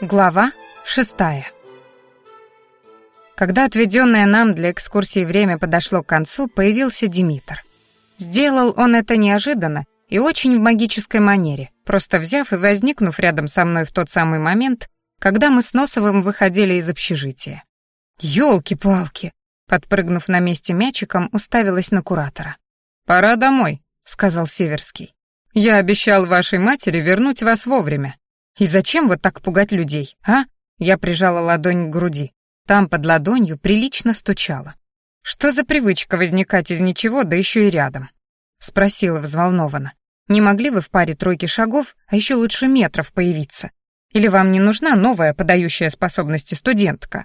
Глава шестая. Когда отведенное нам для экскурсии время подошло к концу, появился Димитр. Сделал он это неожиданно и очень в магической манере, просто взяв и возникнув рядом со мной в тот самый момент, когда мы с Носовым выходили из общежития. «Ёлки-палки!» Подпрыгнув на месте мячиком, уставилась на куратора. «Пора домой», — сказал Северский. «Я обещал вашей матери вернуть вас вовремя. И зачем вот так пугать людей, а? Я прижала ладонь к груди. Там под ладонью прилично стучало. Что за привычка возникать из ничего, да еще и рядом? Спросила взволнованно. Не могли вы в паре тройки шагов, а еще лучше метров появиться? Или вам не нужна новая подающая способности студентка?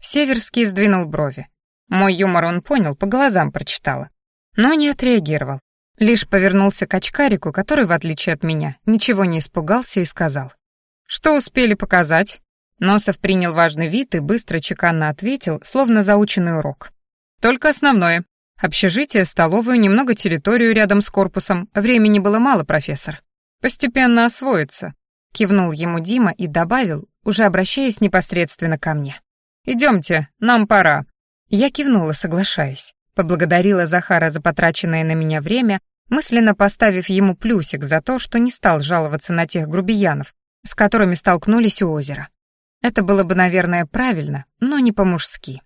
Северский сдвинул брови. Мой юмор он понял, по глазам прочитала. Но не отреагировал. Лишь повернулся к очкарику, который, в отличие от меня, ничего не испугался и сказал. «Что успели показать?» Носов принял важный вид и быстро чеканно ответил, словно заученный урок. «Только основное. Общежитие, столовую, немного территорию рядом с корпусом. Времени было мало, профессор. Постепенно освоится», — кивнул ему Дима и добавил, уже обращаясь непосредственно ко мне. «Идемте, нам пора». Я кивнула, соглашаясь. Поблагодарила Захара за потраченное на меня время, мысленно поставив ему плюсик за то, что не стал жаловаться на тех грубиянов, с которыми столкнулись у озера. Это было бы, наверное, правильно, но не по-мужски.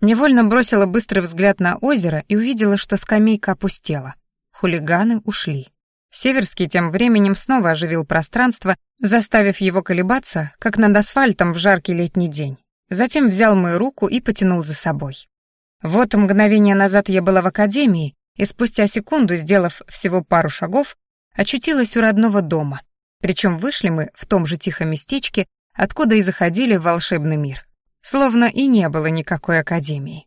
Невольно бросила быстрый взгляд на озеро и увидела, что скамейка опустела. Хулиганы ушли. Северский тем временем снова оживил пространство, заставив его колебаться, как над асфальтом в жаркий летний день. Затем взял мою руку и потянул за собой. Вот мгновение назад я была в академии, и спустя секунду, сделав всего пару шагов, очутилась у родного дома, причем вышли мы в том же тихом местечке, откуда и заходили в волшебный мир. Словно и не было никакой академии.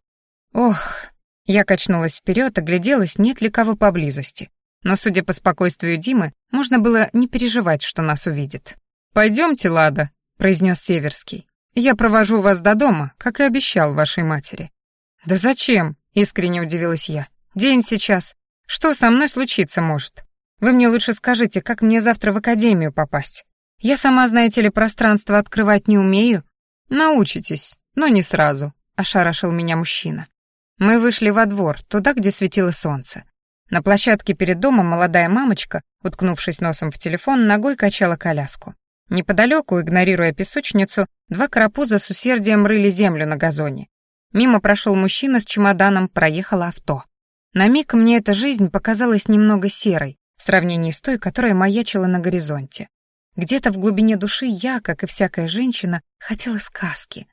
Ох, я качнулась вперед, огляделась, нет ли кого поблизости. Но, судя по спокойствию Димы, можно было не переживать, что нас увидит. «Пойдемте, Лада», — произнес Северский. «Я провожу вас до дома, как и обещал вашей матери». «Да зачем?» — искренне удивилась я. «День сейчас. Что со мной случиться может?» Вы мне лучше скажите, как мне завтра в академию попасть? Я сама, знаете ли, пространство открывать не умею. Научитесь, но не сразу, ошарашил меня мужчина. Мы вышли во двор, туда, где светило солнце. На площадке перед домом молодая мамочка, уткнувшись носом в телефон, ногой качала коляску. Неподалеку, игнорируя песочницу, два карапуза с усердием рыли землю на газоне. Мимо прошел мужчина с чемоданом, проехало авто. На миг мне эта жизнь показалась немного серой, в сравнении с той, которая маячила на горизонте. Где-то в глубине души я, как и всякая женщина, хотела сказки.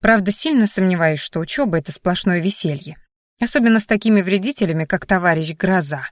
Правда, сильно сомневаюсь, что учеба — это сплошное веселье. Особенно с такими вредителями, как товарищ Гроза.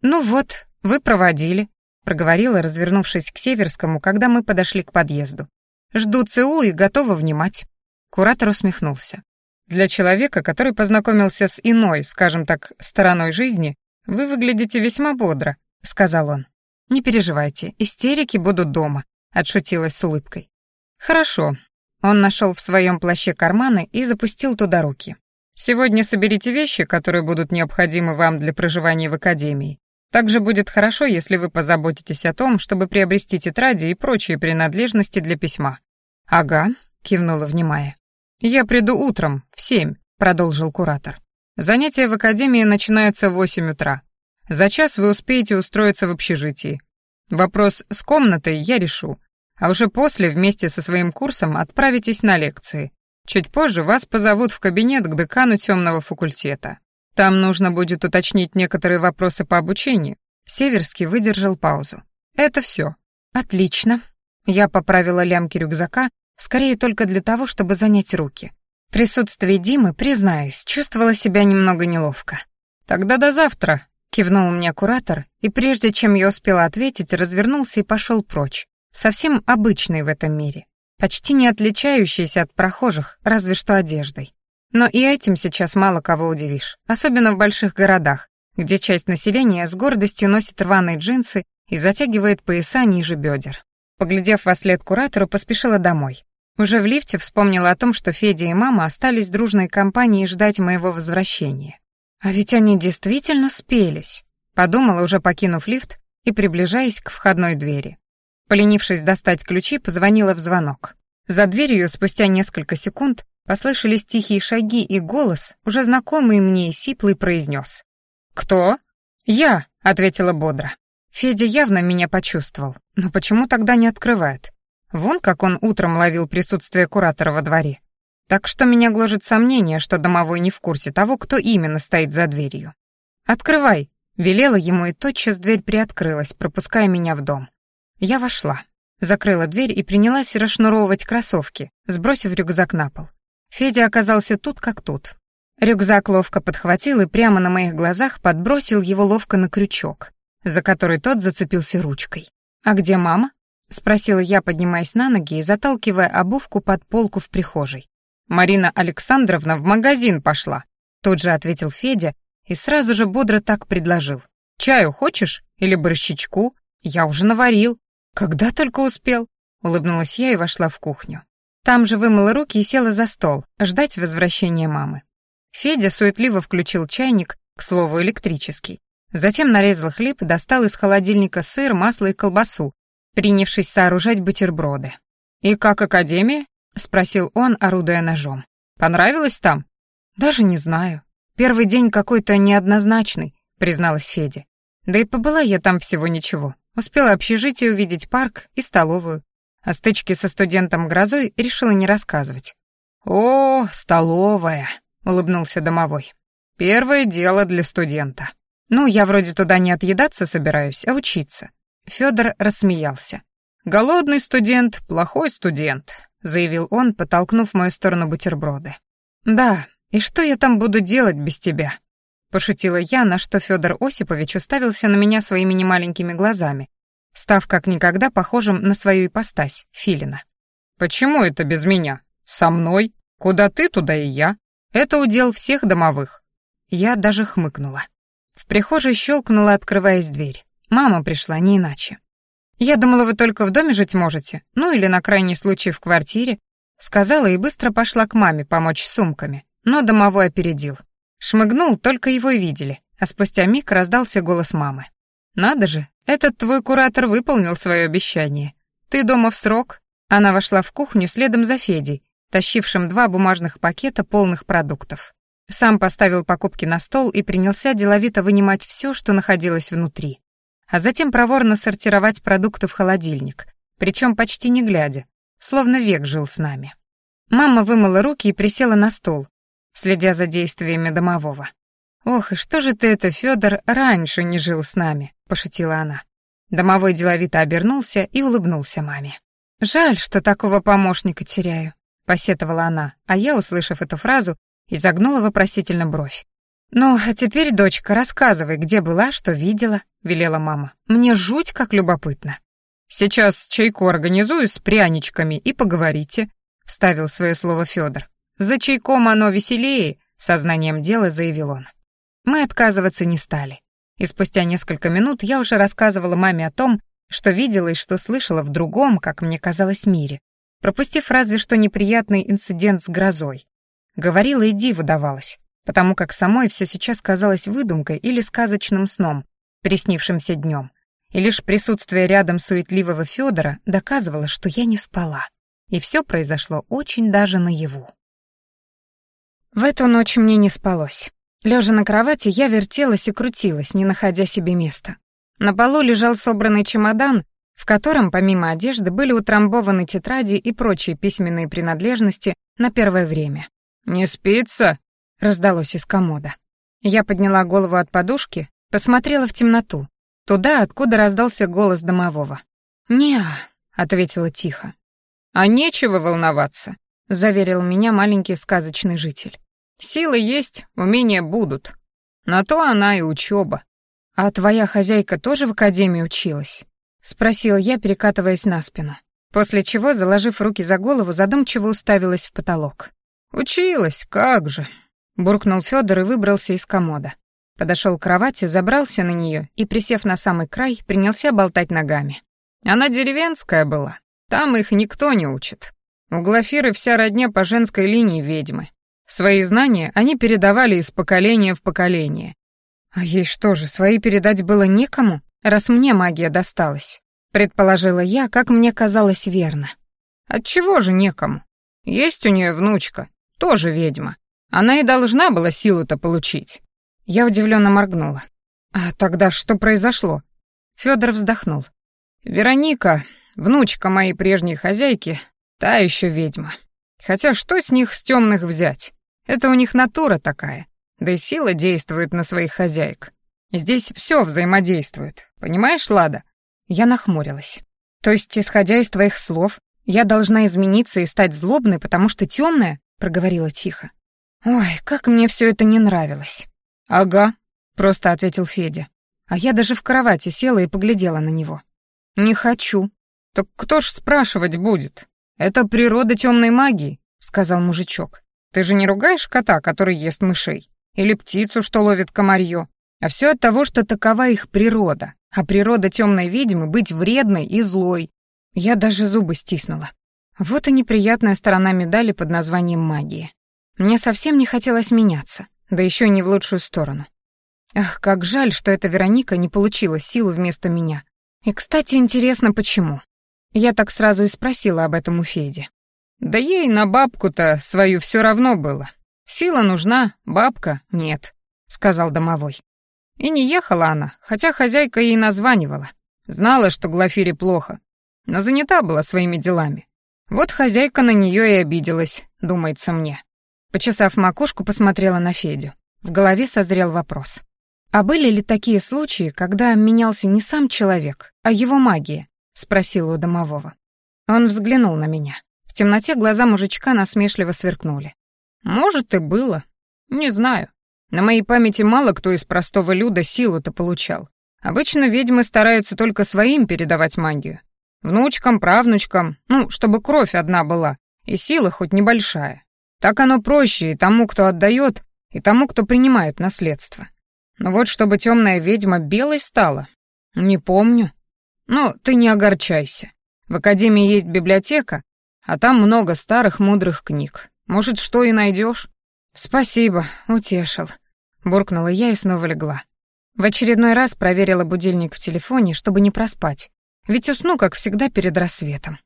«Ну вот, вы проводили», — проговорила, развернувшись к Северскому, когда мы подошли к подъезду. «Жду ЦУ и готова внимать». Куратор усмехнулся. «Для человека, который познакомился с иной, скажем так, стороной жизни, вы выглядите весьма бодро сказал он. «Не переживайте, истерики будут дома», — отшутилась с улыбкой. «Хорошо». Он нашел в своем плаще карманы и запустил туда руки. «Сегодня соберите вещи, которые будут необходимы вам для проживания в академии. Также будет хорошо, если вы позаботитесь о том, чтобы приобрести тетради и прочие принадлежности для письма». «Ага», — кивнула, внимая. «Я приду утром, в семь», — продолжил куратор. «Занятия в академии начинаются в восемь утра. За час вы успеете устроиться в общежитии. Вопрос с комнатой я решу, а уже после вместе со своим курсом отправитесь на лекции. Чуть позже вас позовут в кабинет к декану темного факультета. Там нужно будет уточнить некоторые вопросы по обучению. Северский выдержал паузу. Это все. Отлично. Я поправила лямки рюкзака, скорее только для того, чтобы занять руки. В присутствии Димы, признаюсь, чувствовала себя немного неловко. Тогда до завтра, Кивнул мне куратор, и прежде чем я успела ответить, развернулся и пошел прочь. Совсем обычный в этом мире. Почти не отличающийся от прохожих, разве что одеждой. Но и этим сейчас мало кого удивишь, особенно в больших городах, где часть населения с гордостью носит рваные джинсы и затягивает пояса ниже бедер. Поглядев во след куратору, поспешила домой. Уже в лифте вспомнила о том, что Федя и мама остались дружной компанией ждать моего возвращения. А ведь они действительно спелись, подумала, уже покинув лифт и приближаясь к входной двери. Поленившись достать ключи, позвонила в звонок. За дверью спустя несколько секунд послышались тихие шаги, и голос, уже знакомый мне и сиплый, произнес. «Кто?» «Я», — ответила бодро. Федя явно меня почувствовал, но почему тогда не открывает? Вон как он утром ловил присутствие куратора во дворе. Так что меня гложет сомнение, что домовой не в курсе того, кто именно стоит за дверью. «Открывай», — велела ему, и тотчас дверь приоткрылась, пропуская меня в дом. Я вошла, закрыла дверь и принялась расшнуровывать кроссовки, сбросив рюкзак на пол. Федя оказался тут как тут. Рюкзак ловко подхватил и прямо на моих глазах подбросил его ловко на крючок, за который тот зацепился ручкой. «А где мама?» — спросила я, поднимаясь на ноги и заталкивая обувку под полку в прихожей. «Марина Александровна в магазин пошла», — тут же ответил Федя и сразу же бодро так предложил. «Чаю хочешь? Или борщичку? Я уже наварил». «Когда только успел», — улыбнулась я и вошла в кухню. Там же вымыла руки и села за стол, ждать возвращения мамы. Федя суетливо включил чайник, к слову, электрический. Затем нарезал хлеб и достал из холодильника сыр, масло и колбасу, принявшись сооружать бутерброды. «И как академия?» — спросил он, орудуя ножом. «Понравилось там?» «Даже не знаю. Первый день какой-то неоднозначный», — призналась Федя. «Да и побыла я там всего ничего. Успела общежитие увидеть парк и столовую. О стычке со студентом Грозой решила не рассказывать». «О, столовая», — улыбнулся домовой. «Первое дело для студента». «Ну, я вроде туда не отъедаться собираюсь, а учиться». Федор рассмеялся. «Голодный студент, плохой студент заявил он, подтолкнув в мою сторону бутерброды. «Да, и что я там буду делать без тебя?» Пошутила я, на что Федор Осипович уставился на меня своими немаленькими глазами, став как никогда похожим на свою ипостась, Филина. «Почему это без меня? Со мной? Куда ты, туда и я. Это удел всех домовых». Я даже хмыкнула. В прихожей щелкнула, открываясь дверь. Мама пришла, не иначе. «Я думала, вы только в доме жить можете, ну или на крайний случай в квартире», сказала и быстро пошла к маме помочь с сумками, но домовой опередил. Шмыгнул, только его и видели, а спустя миг раздался голос мамы. «Надо же, этот твой куратор выполнил свое обещание. Ты дома в срок?» Она вошла в кухню следом за Федей, тащившим два бумажных пакета полных продуктов. Сам поставил покупки на стол и принялся деловито вынимать все, что находилось внутри а затем проворно сортировать продукты в холодильник, причем почти не глядя, словно век жил с нами. Мама вымыла руки и присела на стол, следя за действиями домового. «Ох, и что же ты это, Федор, раньше не жил с нами?» — пошутила она. Домовой деловито обернулся и улыбнулся маме. «Жаль, что такого помощника теряю», — посетовала она, а я, услышав эту фразу, изогнула вопросительно бровь. «Ну, а теперь, дочка, рассказывай, где была, что видела», — велела мама. «Мне жуть как любопытно». «Сейчас чайку организую с пряничками и поговорите», — вставил свое слово Федор. «За чайком оно веселее», — сознанием дела заявил он. Мы отказываться не стали. И спустя несколько минут я уже рассказывала маме о том, что видела и что слышала в другом, как мне казалось, мире, пропустив разве что неприятный инцидент с грозой. Говорила и диву давалась потому как самой все сейчас казалось выдумкой или сказочным сном, приснившимся днем. И лишь присутствие рядом суетливого Федора доказывало, что я не спала. И все произошло очень даже наяву. В эту ночь мне не спалось. Лежа на кровати, я вертелась и крутилась, не находя себе места. На полу лежал собранный чемодан, в котором, помимо одежды, были утрамбованы тетради и прочие письменные принадлежности на первое время. «Не спится?» Раздалось из комода. Я подняла голову от подушки, посмотрела в темноту, туда, откуда раздался голос домового. «Не-а», ответила тихо. «А нечего волноваться», — заверил меня маленький сказочный житель. «Силы есть, умения будут. На то она и учеба. «А твоя хозяйка тоже в академии училась?» — спросил я, перекатываясь на спину. После чего, заложив руки за голову, задумчиво уставилась в потолок. «Училась, как же», буркнул Федор и выбрался из комода. Подошел к кровати, забрался на нее и, присев на самый край, принялся болтать ногами. Она деревенская была, там их никто не учит. У Глафиры вся родня по женской линии ведьмы. Свои знания они передавали из поколения в поколение. А ей что же, свои передать было некому, раз мне магия досталась? Предположила я, как мне казалось верно. Отчего же некому? Есть у нее внучка, тоже ведьма. Она и должна была силу-то получить. Я удивленно моргнула. А тогда что произошло? Федор вздохнул. Вероника, внучка моей прежней хозяйки, та еще ведьма. Хотя что с них с темных взять? Это у них натура такая. Да и сила действует на своих хозяек. Здесь все взаимодействует. Понимаешь, Лада? Я нахмурилась. То есть, исходя из твоих слов, я должна измениться и стать злобной, потому что темная? проговорила тихо. Ой, как мне все это не нравилось. Ага, просто ответил Федя. А я даже в кровати села и поглядела на него. Не хочу. Так кто ж спрашивать будет? Это природа темной магии, сказал мужичок. Ты же не ругаешь кота, который ест мышей, или птицу, что ловит комарье, а все от того, что такова их природа. А природа темной ведьмы быть вредной и злой. Я даже зубы стиснула. Вот и неприятная сторона медали под названием магия. Мне совсем не хотелось меняться, да еще не в лучшую сторону. Ах, как жаль, что эта Вероника не получила силу вместо меня. И, кстати, интересно, почему. Я так сразу и спросила об этом у Феди. Да ей на бабку-то свою все равно было. Сила нужна, бабка — нет, — сказал домовой. И не ехала она, хотя хозяйка ей названивала. Знала, что Глафире плохо, но занята была своими делами. Вот хозяйка на нее и обиделась, думается мне. Почесав макушку, посмотрела на Федю. В голове созрел вопрос. «А были ли такие случаи, когда менялся не сам человек, а его магия?» — спросила у домового. Он взглянул на меня. В темноте глаза мужичка насмешливо сверкнули. «Может, и было. Не знаю. На моей памяти мало кто из простого люда силу-то получал. Обычно ведьмы стараются только своим передавать магию. Внучкам, правнучкам, ну, чтобы кровь одна была, и сила хоть небольшая. Так оно проще и тому, кто отдает, и тому, кто принимает наследство. Но вот чтобы темная ведьма белой стала, не помню. Ну, ты не огорчайся. В академии есть библиотека, а там много старых мудрых книг. Может, что и найдешь? Спасибо, утешил. Буркнула я и снова легла. В очередной раз проверила будильник в телефоне, чтобы не проспать. Ведь усну, как всегда, перед рассветом.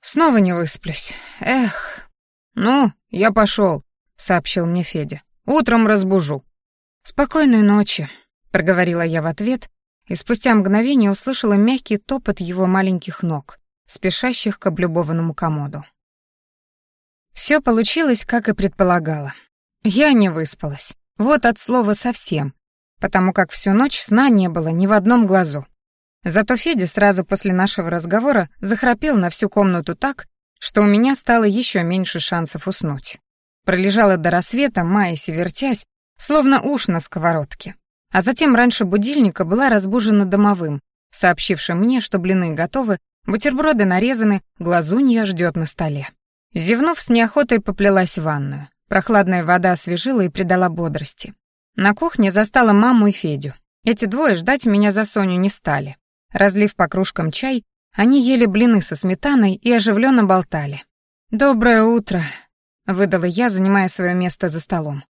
Снова не высплюсь. Эх. Ну, я пошел, сообщил мне Федя. Утром разбужу. Спокойной ночи, проговорила я в ответ, и спустя мгновение услышала мягкий топот его маленьких ног, спешащих к облюбованному комоду. Все получилось, как и предполагала. Я не выспалась. Вот от слова совсем, потому как всю ночь сна не было ни в одном глазу. Зато Федя сразу после нашего разговора захрапел на всю комнату так, что у меня стало еще меньше шансов уснуть. Пролежала до рассвета, маясь и вертясь, словно уж на сковородке. А затем раньше будильника была разбужена домовым, сообщившим мне, что блины готовы, бутерброды нарезаны, глазунья ждет на столе. Зевнув, с неохотой поплелась в ванную. Прохладная вода освежила и придала бодрости. На кухне застала маму и Федю. Эти двое ждать меня за Соню не стали. Разлив по кружкам чай, они ели блины со сметаной и оживленно болтали. «Доброе утро», — выдала я, занимая свое место за столом.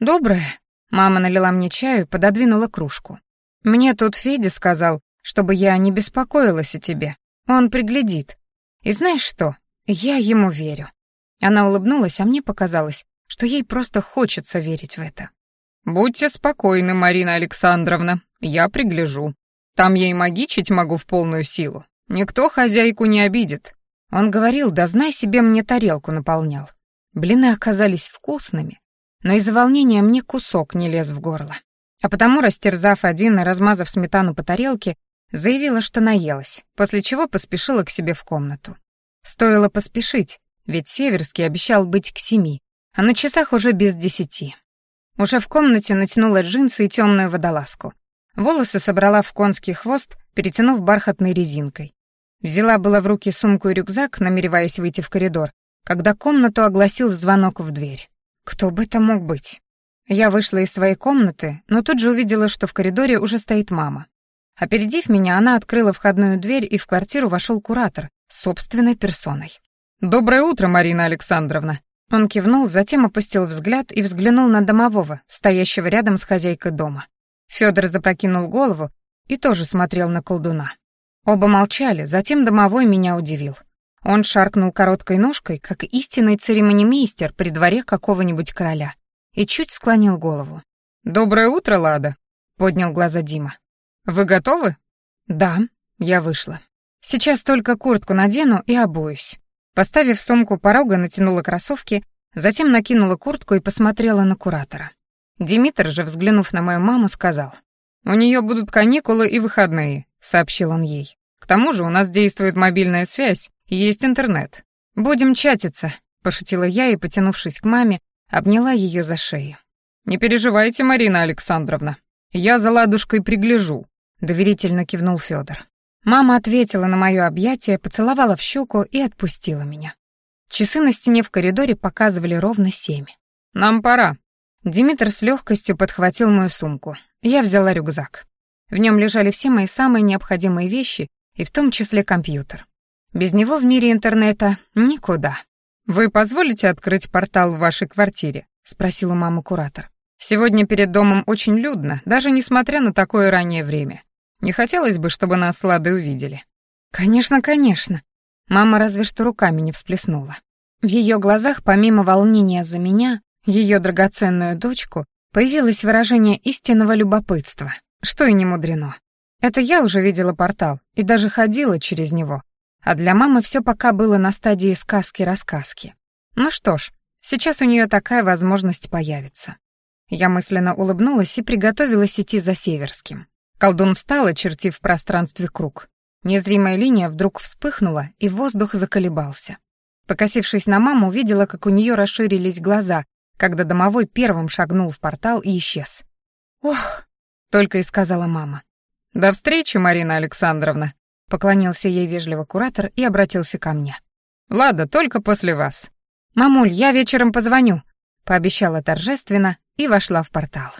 «Доброе», — мама налила мне чаю и пододвинула кружку. «Мне тут Федя сказал, чтобы я не беспокоилась о тебе. Он приглядит. И знаешь что? Я ему верю». Она улыбнулась, а мне показалось, что ей просто хочется верить в это. «Будьте спокойны, Марина Александровна, я пригляжу. Там я и магичить могу в полную силу. Никто хозяйку не обидит». Он говорил, да знай себе, мне тарелку наполнял. Блины оказались вкусными, но из-за волнения мне кусок не лез в горло. А потому, растерзав один и размазав сметану по тарелке, заявила, что наелась, после чего поспешила к себе в комнату. Стоило поспешить, ведь Северский обещал быть к семи, а на часах уже без десяти. Уже в комнате натянула джинсы и темную водолазку. Волосы собрала в конский хвост, перетянув бархатной резинкой. Взяла было в руки сумку и рюкзак, намереваясь выйти в коридор, когда комнату огласил звонок в дверь. Кто бы это мог быть? Я вышла из своей комнаты, но тут же увидела, что в коридоре уже стоит мама. Опередив меня, она открыла входную дверь, и в квартиру вошел куратор собственной персоной. «Доброе утро, Марина Александровна!» Он кивнул, затем опустил взгляд и взглянул на домового, стоящего рядом с хозяйкой дома. Федор запрокинул голову и тоже смотрел на колдуна. Оба молчали, затем домовой меня удивил. Он шаркнул короткой ножкой, как истинный церемонимейстер при дворе какого-нибудь короля, и чуть склонил голову. «Доброе утро, Лада», — поднял глаза Дима. «Вы готовы?» «Да», — я вышла. «Сейчас только куртку надену и обуюсь». Поставив сумку порога, натянула кроссовки, затем накинула куртку и посмотрела на куратора. Димитр же, взглянув на мою маму, сказал. «У нее будут каникулы и выходные», — сообщил он ей. «К тому же у нас действует мобильная связь есть интернет. Будем чатиться», — пошутила я и, потянувшись к маме, обняла ее за шею. «Не переживайте, Марина Александровна. Я за ладушкой пригляжу», — доверительно кивнул Федор. Мама ответила на мое объятие, поцеловала в щеку и отпустила меня. Часы на стене в коридоре показывали ровно семь. «Нам пора». Димитр с легкостью подхватил мою сумку. Я взяла рюкзак. В нем лежали все мои самые необходимые вещи, и в том числе компьютер. Без него в мире интернета никуда. «Вы позволите открыть портал в вашей квартире?» — спросил у мамы куратор. «Сегодня перед домом очень людно, даже несмотря на такое раннее время. Не хотелось бы, чтобы нас с увидели». «Конечно, конечно». Мама разве что руками не всплеснула. В ее глазах, помимо волнения за меня, ее драгоценную дочку, появилось выражение истинного любопытства, что и не мудрено. Это я уже видела портал и даже ходила через него, а для мамы все пока было на стадии сказки-рассказки. Ну что ж, сейчас у нее такая возможность появится. Я мысленно улыбнулась и приготовилась идти за Северским. Колдун встал, очертив в пространстве круг. Незримая линия вдруг вспыхнула, и воздух заколебался. Покосившись на маму, увидела, как у нее расширились глаза, когда домовой первым шагнул в портал и исчез. «Ох!» — только и сказала мама. «До встречи, Марина Александровна!» — поклонился ей вежливо куратор и обратился ко мне. «Ладно, только после вас». «Мамуль, я вечером позвоню», — пообещала торжественно и вошла в портал.